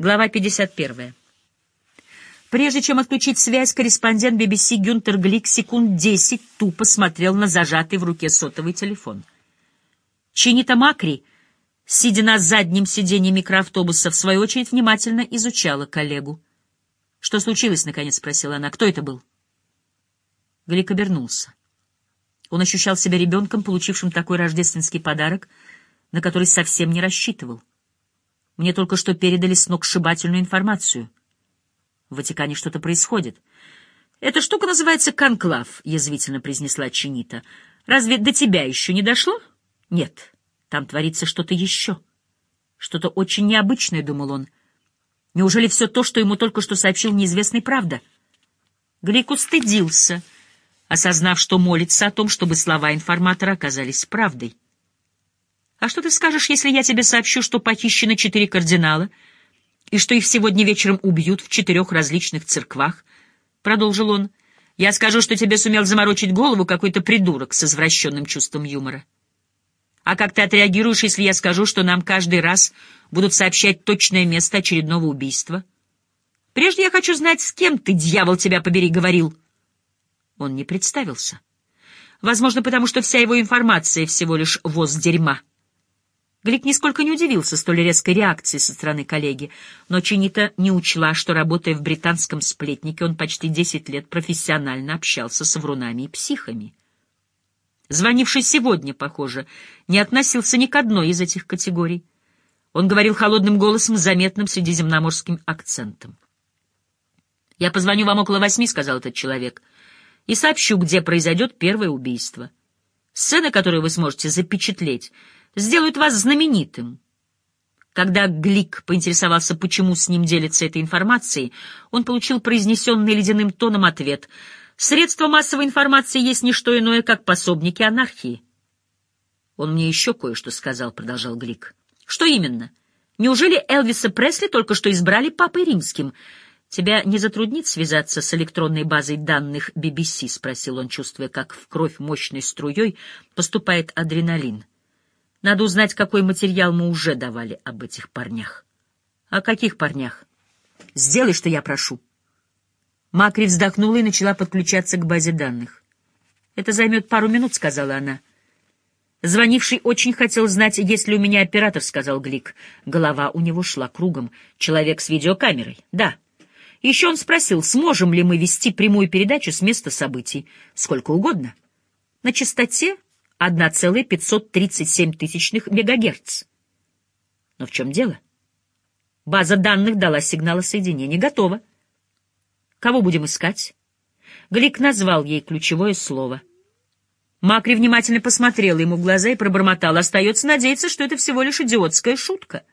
Глава 51. Прежде чем отключить связь, корреспондент BBC Гюнтер Глик секунд десять тупо смотрел на зажатый в руке сотовый телефон. Чинита Макри, сидя на заднем сиденье микроавтобуса, в свою очередь внимательно изучала коллегу. «Что случилось?» — наконец спросила она. «Кто это был?» Глик обернулся. Он ощущал себя ребенком, получившим такой рождественский подарок, на который совсем не рассчитывал. Мне только что передали сногсшибательную информацию. В Ватикане что-то происходит. «Эта штука называется конклав», — язвительно произнесла Чинита. «Разве до тебя еще не дошло?» «Нет, там творится что-то еще. Что-то очень необычное», — думал он. «Неужели все то, что ему только что сообщил неизвестный, правда?» Глик устыдился, осознав, что молится о том, чтобы слова информатора оказались правдой. А что ты скажешь, если я тебе сообщу, что похищены четыре кардинала и что их сегодня вечером убьют в четырех различных церквах? Продолжил он. Я скажу, что тебе сумел заморочить голову какой-то придурок с извращенным чувством юмора. А как ты отреагируешь, если я скажу, что нам каждый раз будут сообщать точное место очередного убийства? Прежде я хочу знать, с кем ты, дьявол, тебя побери, говорил. Он не представился. Возможно, потому что вся его информация всего лишь воз дерьма. Глик нисколько не удивился столь резкой реакции со стороны коллеги, но Чинита не учла, что, работая в британском сплетнике, он почти десять лет профессионально общался с врунами и психами. Звонивший сегодня, похоже, не относился ни к одной из этих категорий. Он говорил холодным голосом с заметным средиземноморским акцентом. «Я позвоню вам около восьми», — сказал этот человек, — «и сообщу, где произойдет первое убийство. Сцена, которую вы сможете запечатлеть — сделают вас знаменитым. Когда Глик поинтересовался, почему с ним делится этой информацией, он получил произнесенный ледяным тоном ответ. «Средства массовой информации есть не что иное, как пособники анархии». «Он мне еще кое-что сказал», — продолжал Глик. «Что именно? Неужели Элвиса Пресли только что избрали папой римским?» «Тебя не затруднит связаться с электронной базой данных BBC?» — спросил он, чувствуя, как в кровь мощной струей поступает адреналин. Надо узнать, какой материал мы уже давали об этих парнях. О каких парнях? Сделай, что я прошу. Макри вздохнула и начала подключаться к базе данных. Это займет пару минут, сказала она. Звонивший очень хотел знать, есть ли у меня оператор, сказал Глик. Голова у него шла кругом. Человек с видеокамерой. Да. Еще он спросил, сможем ли мы вести прямую передачу с места событий. Сколько угодно. На частоте 1,537 тысячных мегагерц. Но в чем дело? База данных дала сигнал о соединении. Готово. Кого будем искать? Глик назвал ей ключевое слово. Макри внимательно посмотрела ему в глаза и пробормотал. Остается надеяться, что это всего лишь идиотская шутка —